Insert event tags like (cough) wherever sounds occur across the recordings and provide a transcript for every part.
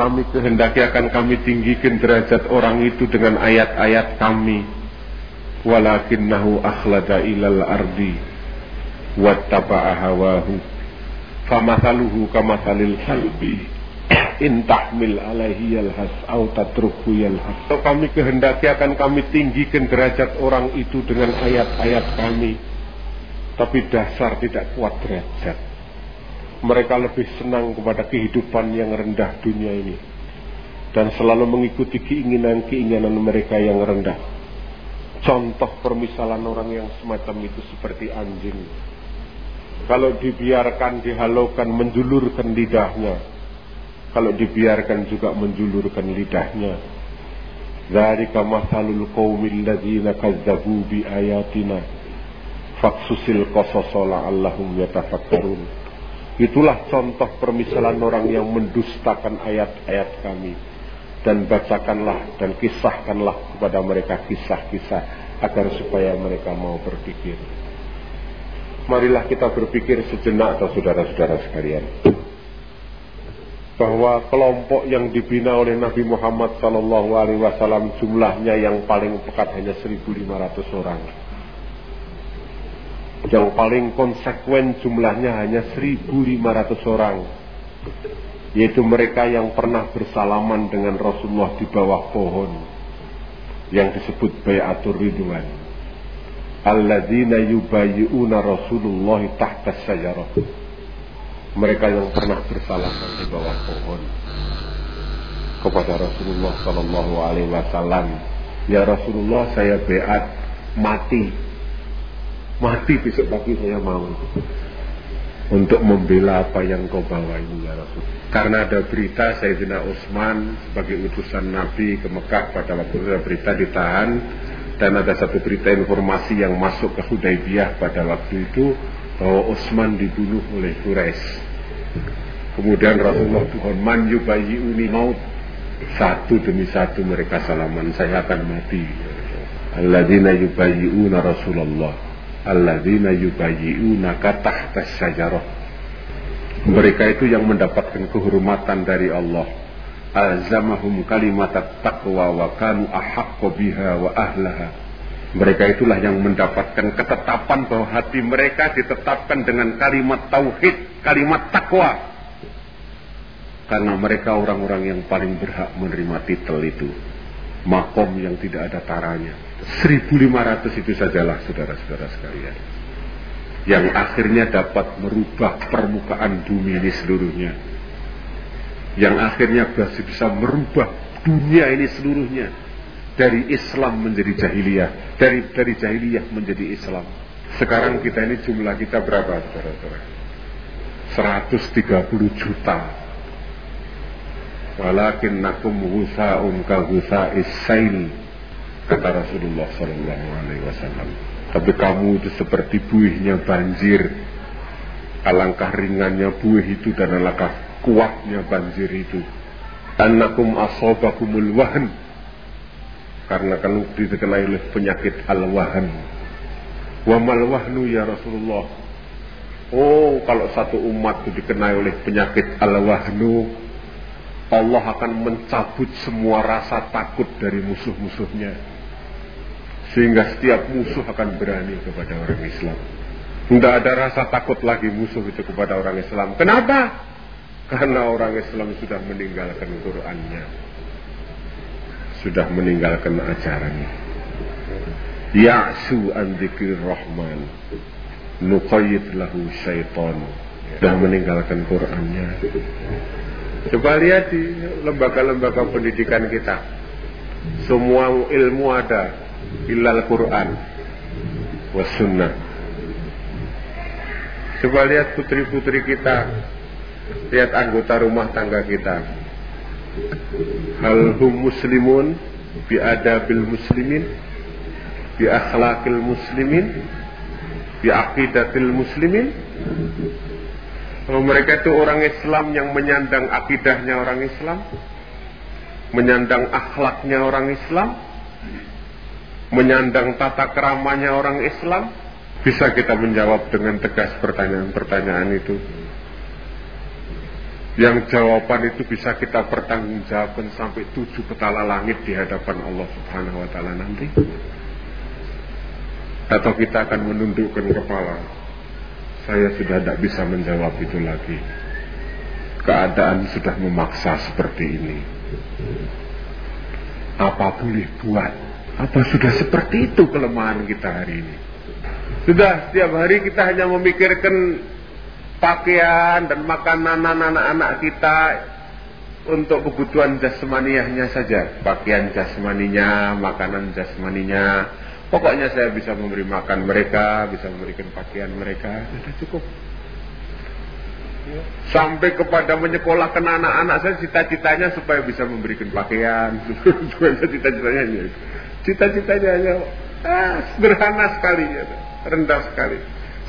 kami kehendaki akan kami tinggikan derajat orang itu dengan ayat-ayat kami. Walakinnahu akhlada ilal ardi wattaba'a hawahu. Famathaluhu kamathalil halbi. In tahmil alaihi yalhas au tatruku yalhas. So, kami kehendaki akan kami tinggikan derajat orang itu dengan ayat-ayat kami. Tapi dasar tidak kuat derajat mereka lebih senang kepada kehidupan yang rendah dunia ini dan selalu mengikuti keinginan-keinginan mereka yang rendah. Contoh permisalan orang yang semacam itu seperti anjing. Kalau dibiarkan dihalaukan menjulurkan lidahnya. Kalau dibiarkan juga menjulurkan lidahnya. Dzalika mathalul qaumil ladzina kazzabu bi ayatina. Faksusil qasasa la'allahum yatafakkarun. Itulah contoh permisalan orang yang mendustakan ayat-ayat kami. Dan bacakanlah dan kisahkanlah kepada mereka kisah-kisah agar supaya mereka mau berpikir. Marilah kita berpikir sejenak atau saudara-saudara sekalian. Bahwa kelompok yang dibina oleh Nabi Muhammad SAW jumlahnya yang paling pekat hanya 1.500 orang yang paling konsekuen jumlahnya hanya 1.500 orang yaitu mereka yang pernah bersalaman dengan Rasulullah di bawah pohon yang disebut Bayatul Ridwan. Alladzina yubayyi'una Rasulullah tahta syajarah. Mereka yang pernah bersalaman di bawah pohon kepada Rasulullah sallallahu alaihi wasallam. Ya Rasulullah saya beat mati mati besok pagi saya mau untuk membela apa yang kau bawa ini ya Rasul. Karena ada berita Sayyidina Utsman sebagai utusan Nabi ke Mekah pada waktu itu ada berita ditahan dan ada satu berita informasi yang masuk ke Hudaybiyah pada waktu itu bahwa Utsman dibunuh oleh Quraisy. Kemudian Rasulullah Tuhan man uni maut satu demi satu mereka salaman saya akan mati. Alladzina yubayyi'una Rasulullah alladzina yubayyi'unaka tahta syajarah mereka itu yang mendapatkan kehormatan dari Allah alzamahum kalimat taqwa wa kanu ahaqqu biha wa ahlaha mereka itulah yang mendapatkan ketetapan bahwa hati mereka ditetapkan dengan kalimat tauhid, kalimat takwa. Karena mereka orang-orang yang paling berhak menerima titel itu. Makom yang tidak ada taranya. 1500 itu sajalah saudara-saudara sekalian. Yang akhirnya dapat merubah permukaan bumi ini seluruhnya. Yang akhirnya bisa merubah dunia ini seluruhnya. Dari Islam menjadi jahiliyah. Dari dari jahiliyah menjadi Islam. Sekarang kita ini jumlah kita berapa saudara-saudara? 130 juta. Walakin nakum husa'un ka husa'is sail kata Rasulullah Sallallahu Alaihi Wasallam. Tapi kamu itu seperti buihnya banjir. Alangkah ringannya buih itu dan alangkah kuatnya banjir itu. Anakum asobakumul wahan. Karena kan dikenai oleh penyakit al-wahan. Wa mal wahnu ya Rasulullah. Oh, kalau satu umat itu dikenai oleh penyakit al-wahnu, Allah akan mencabut semua rasa takut dari musuh-musuhnya sehingga setiap musuh akan berani kepada orang Islam. Tidak ada rasa takut lagi musuh itu kepada orang Islam. Kenapa? Karena orang Islam sudah meninggalkan Qurannya. Sudah meninggalkan ajarannya. Ya'su an rahman. Nuqayyid lahu syaitan. Sudah meninggalkan Qurannya. Coba lihat di lembaga-lembaga pendidikan kita. Semua ilmu ada, illal Quran was sunnah. Coba lihat putri-putri kita, lihat anggota rumah tangga kita. Hal hum muslimun bi adabil muslimin bi akhlakil muslimin bi aqidatil muslimin kalau mereka itu orang Islam yang menyandang akidahnya orang Islam, menyandang akhlaknya orang Islam, menyandang tata keramanya orang Islam? Bisa kita menjawab dengan tegas pertanyaan-pertanyaan itu. yang jawaban itu bisa kita pertanggungjawabkan sampai tujuh petala langit di hadapan Allah Subhanahu wa taala nanti atau kita akan menundukkan kepala saya sudah tidak bisa menjawab itu lagi. Keadaan sudah memaksa seperti ini. Apa boleh buat? Apa sudah seperti itu kelemahan kita hari ini? Sudah setiap hari kita hanya memikirkan pakaian dan makanan anak-anak kita untuk kebutuhan jasmaniahnya saja. Pakaian jasmaninya makanan jasmaninya pokoknya saya bisa memberi makan mereka bisa memberikan pakaian mereka. Sudah cukup. Sampai kepada menyekolahkan anak-anak saya cita-citanya supaya bisa memberikan pakaian. (laughs) Cita-citanya hanya cita-citanya hanya ah, sederhana sekali ya, rendah sekali.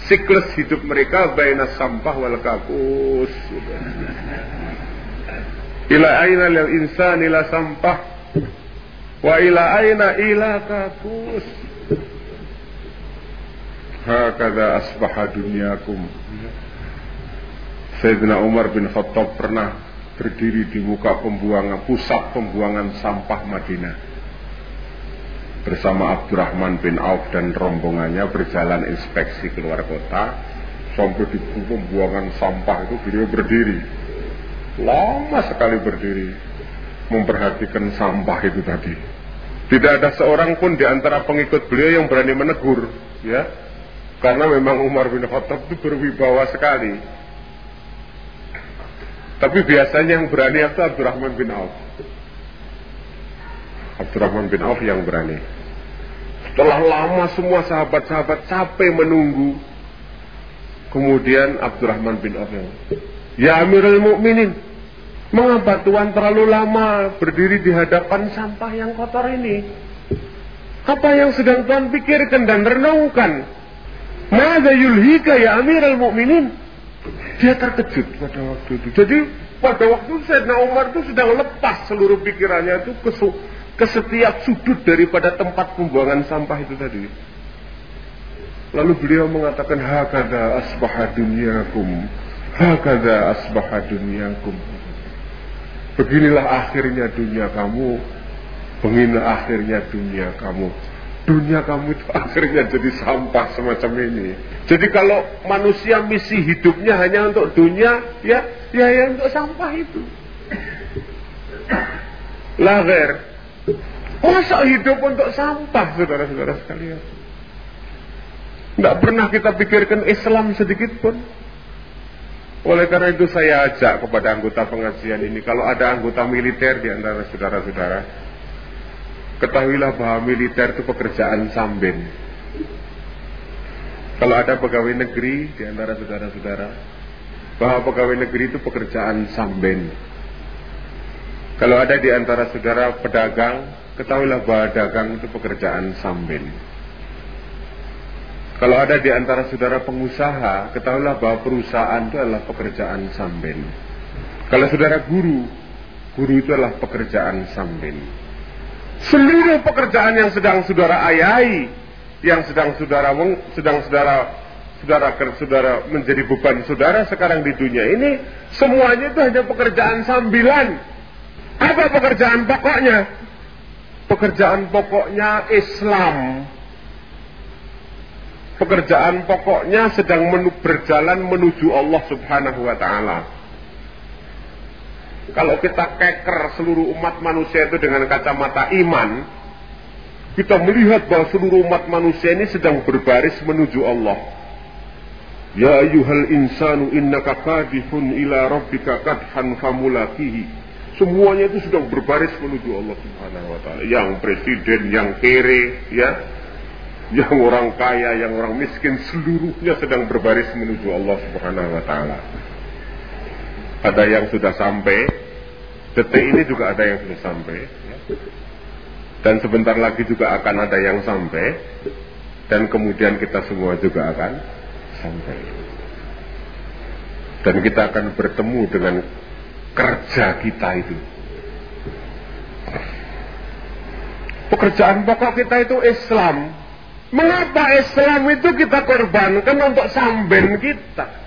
Siklus hidup mereka baina sampah wal kakus ila aina lil insan ila sampah. Wa ila aina ila kakus hakada asbaha dunyakum. Sayyidina Umar bin Khattab pernah berdiri di muka pembuangan pusat pembuangan sampah Madinah. Bersama Abdurrahman bin Auf dan rombongannya berjalan inspeksi keluar kota. Sampai di pembuangan sampah itu beliau berdiri. Lama sekali berdiri. Memperhatikan sampah itu tadi. Tidak ada seorang pun di antara pengikut beliau yang berani menegur ya karena memang Umar bin Khattab itu berwibawa sekali tapi biasanya yang berani itu Abdurrahman bin Auf. Abdurrahman bin Auf yang berani. Setelah lama semua sahabat-sahabat capek menunggu, kemudian Abdurrahman bin Auf yang, Ya Amirul Mukminin, mengapa Tuhan terlalu lama berdiri di hadapan sampah yang kotor ini? Apa yang sedang Tuhan pikirkan dan renungkan? Mada yulhika ya Amirul Mukminin? Dia terkejut pada waktu itu. Jadi pada waktu Sayyidina Umar itu sedang lepas seluruh pikirannya itu ke, ke setiap sudut daripada tempat pembuangan sampah itu tadi. Lalu beliau mengatakan hakada asbaha dunyakum hakada asbaha dunyakum Beginilah akhirnya dunia kamu Beginilah akhirnya dunia kamu dunia kamu itu akhirnya jadi sampah semacam ini. Jadi kalau manusia misi hidupnya hanya untuk dunia, ya, ya, ya untuk sampah itu. Lager. Masa hidup untuk sampah, saudara-saudara sekalian? Tidak pernah kita pikirkan Islam sedikit pun. Oleh karena itu saya ajak kepada anggota pengajian ini, kalau ada anggota militer di antara saudara-saudara, Ketahuilah bahwa militer itu pekerjaan samben. Kalau ada pegawai negeri di antara saudara-saudara, bahwa pegawai negeri itu pekerjaan samben. Kalau ada di antara saudara pedagang, ketahuilah bahwa dagang itu pekerjaan samben. Kalau ada di antara saudara pengusaha, ketahuilah bahwa perusahaan itu adalah pekerjaan samben. Kalau saudara guru, guru itu adalah pekerjaan samben. Seluruh pekerjaan yang sedang saudara ayahi, yang sedang saudara sedang saudara saudara saudara menjadi beban saudara sekarang di dunia ini, semuanya itu hanya pekerjaan sambilan. Apa pekerjaan pokoknya? Pekerjaan pokoknya Islam. Pekerjaan pokoknya sedang berjalan menuju Allah Subhanahu wa taala. Kalau kita keker seluruh umat manusia itu dengan kacamata iman, kita melihat bahwa seluruh umat manusia ini sedang berbaris menuju Allah. Ya ayuhal insanu innaka kadihun ila rabbika kadhan famulakihi. Semuanya itu sedang berbaris menuju Allah Subhanahu wa taala. Yang presiden, yang kere, ya. Yang orang kaya, yang orang miskin, seluruhnya sedang berbaris menuju Allah Subhanahu wa taala ada yang sudah sampai, detik ini juga ada yang sudah sampai, dan sebentar lagi juga akan ada yang sampai, dan kemudian kita semua juga akan sampai. Dan kita akan bertemu dengan kerja kita itu. Pekerjaan pokok kita itu Islam. Mengapa Islam itu kita korbankan untuk samben kita?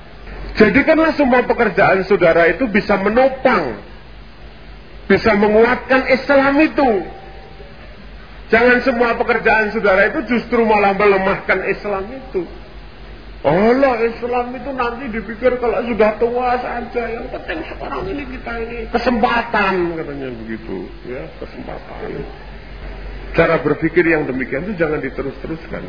Jadikanlah semua pekerjaan saudara itu bisa menopang, bisa menguatkan Islam itu. Jangan semua pekerjaan saudara itu justru malah melemahkan Islam itu. Allah Islam itu nanti dipikir kalau sudah tua saja. Yang penting sekarang ini kita ini kesempatan katanya begitu, ya kesempatan. Cara berpikir yang demikian itu jangan diterus-teruskan.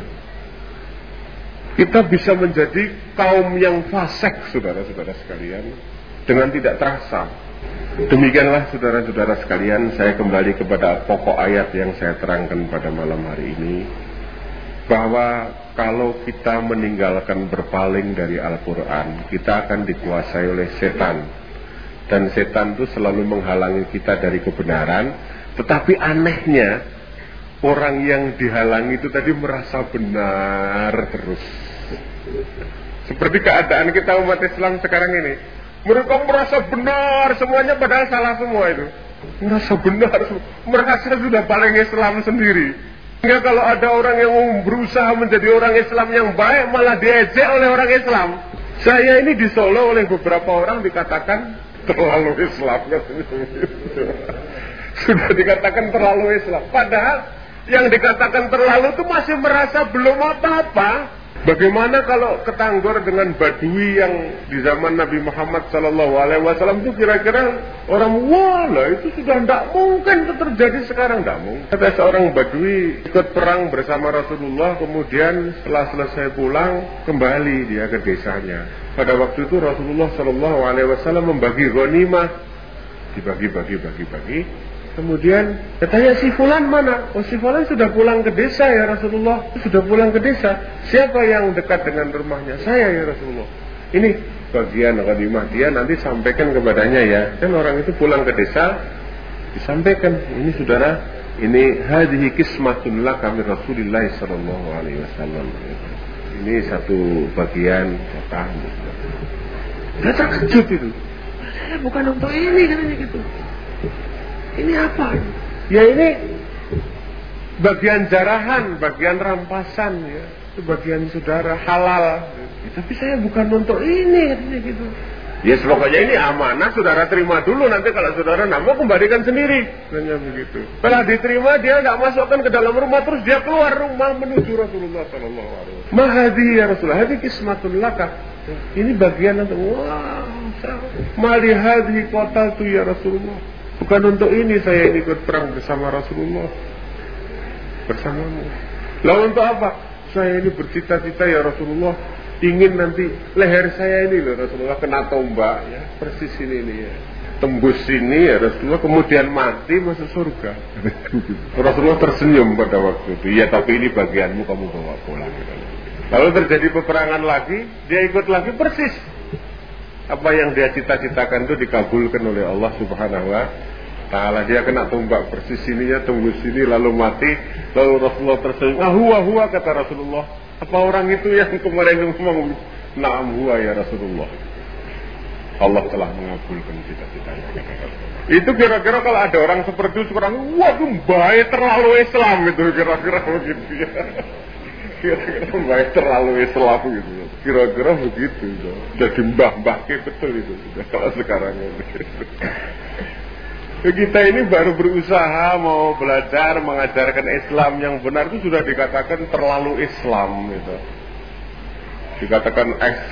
Kita bisa menjadi kaum yang fasek, saudara-saudara sekalian, dengan tidak terasa. Demikianlah saudara-saudara sekalian, saya kembali kepada pokok ayat yang saya terangkan pada malam hari ini. Bahwa kalau kita meninggalkan berpaling dari Al-Quran, kita akan dikuasai oleh setan. Dan setan itu selalu menghalangi kita dari kebenaran. Tetapi anehnya, orang yang dihalangi itu tadi merasa benar terus. Seperti keadaan kita umat Islam sekarang ini. Mereka merasa benar semuanya padahal salah semua itu. Merasa benar, merasa sudah paling Islam sendiri. Sehingga kalau ada orang yang berusaha menjadi orang Islam yang baik malah diejek oleh orang Islam. Saya ini di Solo oleh beberapa orang dikatakan terlalu Islam. (laughs) Sudah dikatakan terlalu Islam. Padahal yang dikatakan terlalu itu masih merasa belum apa-apa. Bagaimana kalau ketanggor dengan badui yang di zaman Nabi Muhammad Sallallahu Alaihi Wasallam itu kira-kira orang wah itu sudah tidak mungkin itu terjadi sekarang tidak mungkin. Ada seorang badui ikut perang bersama Rasulullah kemudian setelah selesai pulang kembali dia ke desanya. Pada waktu itu Rasulullah Sallallahu Alaihi Wasallam membagi ghanimah dibagi-bagi bagi-bagi Kemudian katanya si Fulan mana? Oh si Fulan sudah pulang ke desa ya Rasulullah. Sudah pulang ke desa. Siapa yang dekat dengan rumahnya? Saya ya Rasulullah. Ini bagian ghanimah dia nanti sampaikan kepadanya ya. Dan orang itu pulang ke desa disampaikan. Ini saudara, ini hadhihi kismatun kami Rasulullah sallallahu alaihi wasallam. Ini satu bagian jatah. Dia terkejut itu. Saya bukan untuk ini katanya gitu. Ini apa? Ya ini bagian jarahan, bagian rampasan ya. Itu bagian saudara halal. Ya, tapi saya bukan untuk ini gitu. Ya pokoknya ini amanah saudara terima dulu nanti kalau saudara nak mau kembalikan sendiri. Hanya begitu. Setelah diterima dia nggak masukkan ke dalam rumah terus dia keluar rumah menuju Rasulullah Shallallahu Alaihi Wasallam. Mahadi ya Rasulullah, hadi kismatul laka. Ini bagian untuk wah, malihadi kota tu ya Rasulullah. Bukan untuk ini saya ikut perang bersama Rasulullah. Bersamamu. Lalu untuk apa? Saya ini bercita-cita ya Rasulullah. Ingin nanti leher saya ini loh Rasulullah kena tombak ya. Persis ini nih ya. Tembus sini ya Rasulullah kemudian mati masuk surga. (laughs) Rasulullah tersenyum pada waktu itu. Ya tapi ini bagianmu kamu bawa pulang lalu terjadi peperangan lagi dia ikut lagi persis. Apa yang dia cita-citakan itu dikabulkan oleh Allah Subhanahu wa taala. Dia kena tumbak persis sininya tembus sini lalu mati. Lalu Rasulullah tersenyum. Ah huwa huwa kata Rasulullah. Apa orang itu yang kemarin ngomong Naam huwa ya Rasulullah. Allah telah mengabulkan cita-citanya. Itu kira-kira kalau ada orang seperti itu sekarang, waduh baik terlalu Islam itu kira-kira begitu ya (laughs) kira-kira baik terlalu Islam gitu kira-kira begitu gitu. jadi mbah-mbah betul itu kalau sekarang ini (laughs) kita ini baru berusaha mau belajar mengajarkan Islam yang benar itu sudah dikatakan terlalu Islam gitu dikatakan eks,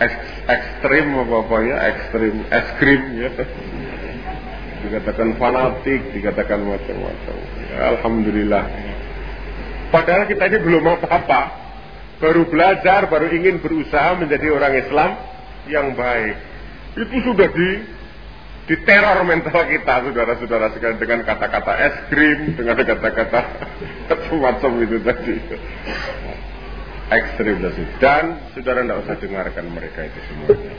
eks, ekstrim apa apa ya ekstrim ekstrim ya dikatakan fanatik dikatakan macam-macam ya, Alhamdulillah Padahal kita ini belum apa-apa. Baru belajar, baru ingin berusaha menjadi orang Islam yang baik. Itu sudah di diteror mental kita, saudara-saudara sekalian dengan kata-kata es krim, dengan kata-kata macam-macam itu tadi. Ekstrim. Dan saudara tidak usah dengarkan mereka itu semuanya.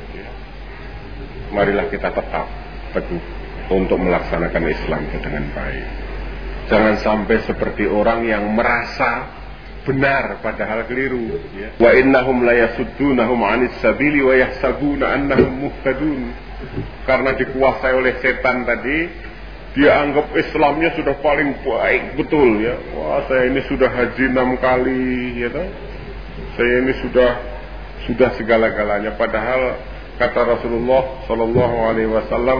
Marilah kita tetap teguh untuk melaksanakan Islam itu dengan baik. Jangan sampai seperti orang yang merasa benar padahal keliru ya. Wa innahum la 'anis sabili wa yahsabuna annahum muhtadun. Karena dikuasai oleh setan tadi, dia anggap Islamnya sudah paling baik betul ya. Wah, saya ini sudah haji enam kali ya toh. Saya ini sudah sudah segala-galanya padahal kata Rasulullah Shallallahu Alaihi Wasallam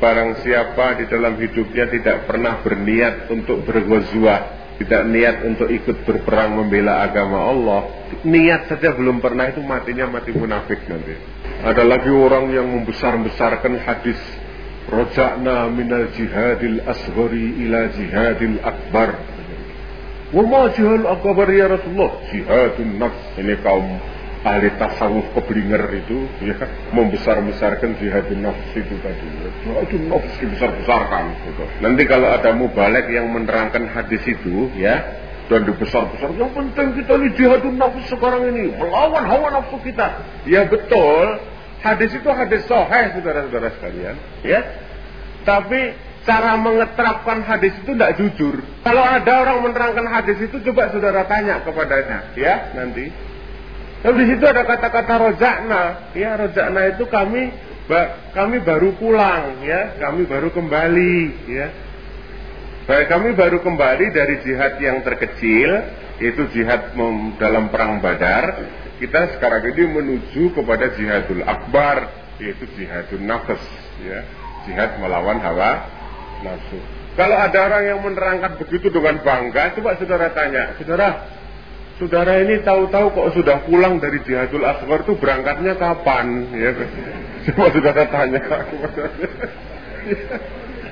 barang siapa di dalam hidupnya tidak pernah berniat untuk bergozwa tidak niat untuk ikut berperang membela agama Allah, niat saja belum pernah itu matinya mati munafik nanti. Ada lagi orang yang membesar-besarkan hadis Roja'na minal jihadil asghari ila jihadil akbar. Wa ma jihadil akbar ya Rasulullah? Jihadun nafs. Ini kaum ahli tasawuf keblinger itu ya membesar-besarkan jihadun nafs itu tadi jihadun nafs dibesar-besarkan gitu. nanti kalau ada mubalek yang menerangkan hadis itu ya dan dibesar-besar yang penting kita ini jihadun nafs sekarang ini melawan hawa nafsu kita. Ya betul hadis itu hadis soheh saudara-saudara sekalian ya. Tapi cara mengeterapkan hadis itu tidak jujur. Kalau ada orang menerangkan hadis itu coba saudara tanya kepadanya ya nanti Lalu di situ ada kata-kata rojakna, ya rojakna itu kami kami baru pulang, ya kami baru kembali, ya. Baik kami baru kembali dari jihad yang terkecil, yaitu jihad dalam perang Badar. Kita sekarang ini menuju kepada jihadul akbar, yaitu jihadul nafas, ya, jihad melawan hawa nafsu. Kalau ada orang yang menerangkan begitu dengan bangga, coba saudara tanya, saudara, Saudara ini tahu-tahu kok sudah pulang dari jihadul asghar itu berangkatnya kapan? Ya, (laughs) coba saudara tanya. (laughs)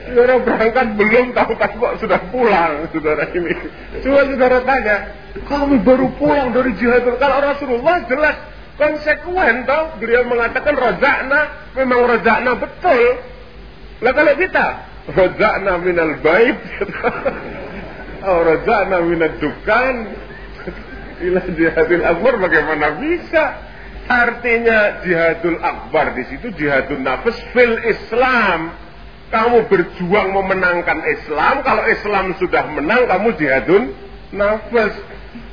Saudara berangkat belum tahu-tahu kok sudah pulang, saudara ini. Coba saudara tanya, kami baru pulang dari jihadul. Kalau Rasulullah jelas konsekuen tau beliau mengatakan rozakna memang rozakna betul lah kalau kita rozakna minal baik (laughs) oh rozakna minal dukan ila jihadul akbar bagaimana bisa? Artinya jihadul akbar di situ jihadul nafas fil Islam. Kamu berjuang memenangkan Islam, kalau Islam sudah menang kamu jihadun nafas.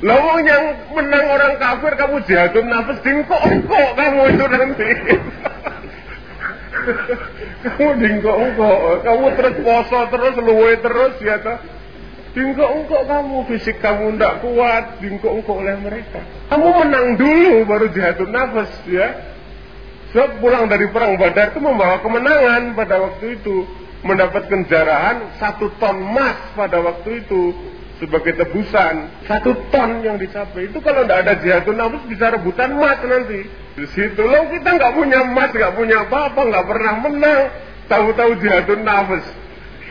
Lalu yang menang orang kafir kamu jihadun nafas dingkok-engkok kamu itu nanti. (laughs) kamu dingkok-engkok, kamu terus poso terus luwe terus ya toh. Dingkok-engkok kamu, fisik kamu tidak kuat, dingkok-engkok oleh mereka. Kamu menang dulu baru jihadun nafas ya. Sebab pulang dari perang badar itu membawa kemenangan pada waktu itu. Mendapatkan jarahan satu ton emas pada waktu itu sebagai tebusan satu ton yang dicapai itu kalau tidak ada jihadun nafas bisa rebutan emas nanti di situ lo kita nggak punya emas nggak punya apa-apa nggak pernah menang tahu-tahu jihadun nafas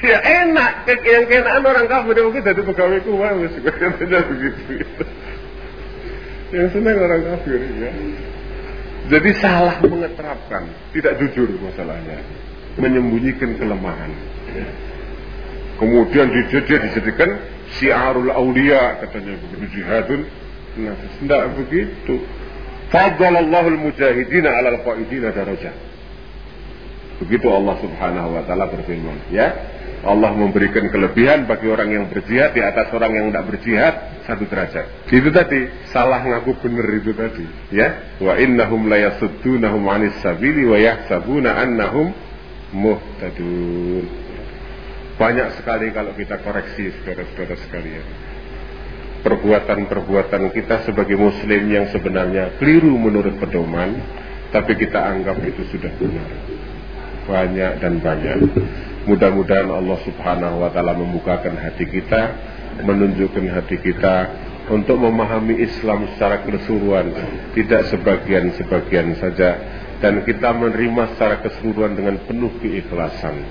Ya enak, yang kenaan orang kafir mungkin jadi pegawai kuah, katanya begitu. Yang senang orang kafir ya. Jadi salah mengeterapkan, tidak jujur masalahnya, menyembunyikan kelemahan. Kemudian dia, dia dijadikan siarul aulia katanya begitu jihadun. Nah, tidak begitu. Faddalallahu al-mujahidina ala al-qaidina darajah. Begitu Allah Subhanahu wa taala berfirman, ya. Allah memberikan kelebihan bagi orang yang berjihad di atas orang yang tidak berjihad satu derajat. Itu tadi salah ngaku benar itu tadi, ya. Wa innahum la yasuddunahum 'anis sabili wa yahsabuna annahum muhtadun. Banyak sekali kalau kita koreksi saudara-saudara sekalian. Perbuatan-perbuatan kita sebagai muslim yang sebenarnya keliru menurut pedoman, tapi kita anggap itu sudah benar. Banyak dan banyak. Mudah-mudahan Allah Subhanahu wa taala membukakan hati kita, menunjukkan hati kita untuk memahami Islam secara keseluruhan, tidak sebagian-sebagian saja dan kita menerima secara keseluruhan dengan penuh keikhlasan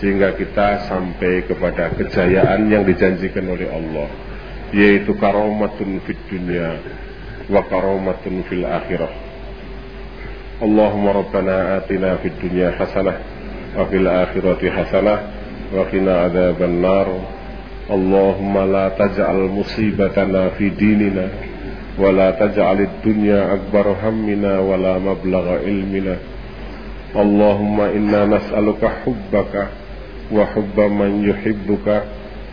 sehingga kita sampai kepada kejayaan yang dijanjikan oleh Allah yaitu karomatun fid dunya wa karomatun fil akhirah. Allahumma rabbana atina fid hasanah وفي الآخرة حسنة وقنا عذاب النار. اللهم لا تجعل مصيبتنا في ديننا ولا تجعل الدنيا أكبر همنا ولا مبلغ علمنا. اللهم إنا نسألك حبك وحب من يحبك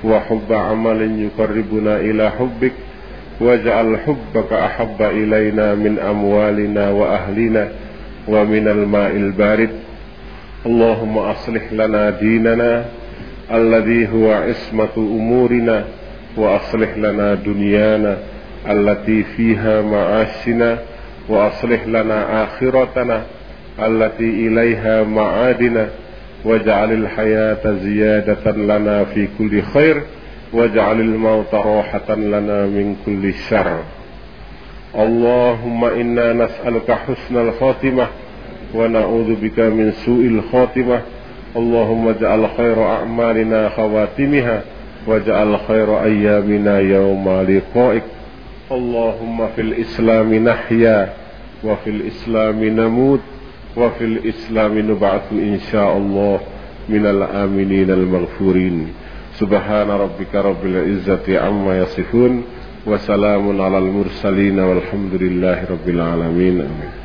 وحب عمل يقربنا إلى حبك. واجعل حبك أحب إلينا من أموالنا وأهلنا ومن الماء البارد. اللهم أصلح لنا ديننا الذي هو عصمة أمورنا وأصلح لنا دنيانا التي فيها معاشنا وأصلح لنا آخرتنا التي إليها معادنا. واجعل الحياة زيادة لنا في كل خير واجعل الموت راحة لنا من كل شر. اللهم إنا نسألك حسن الخاتمة ونعوذ بك من سوء الخاتمة. اللهم اجعل خير أعمالنا خواتمها واجعل خير أيامنا يوم لقائك. اللهم في الإسلام نحيا وفي الإسلام نموت وفي الإسلام نبعث إن شاء الله من الآمنين المغفورين. سبحان ربك رب العزة عما يصفون وسلام على المرسلين والحمد لله رب العالمين. آمين.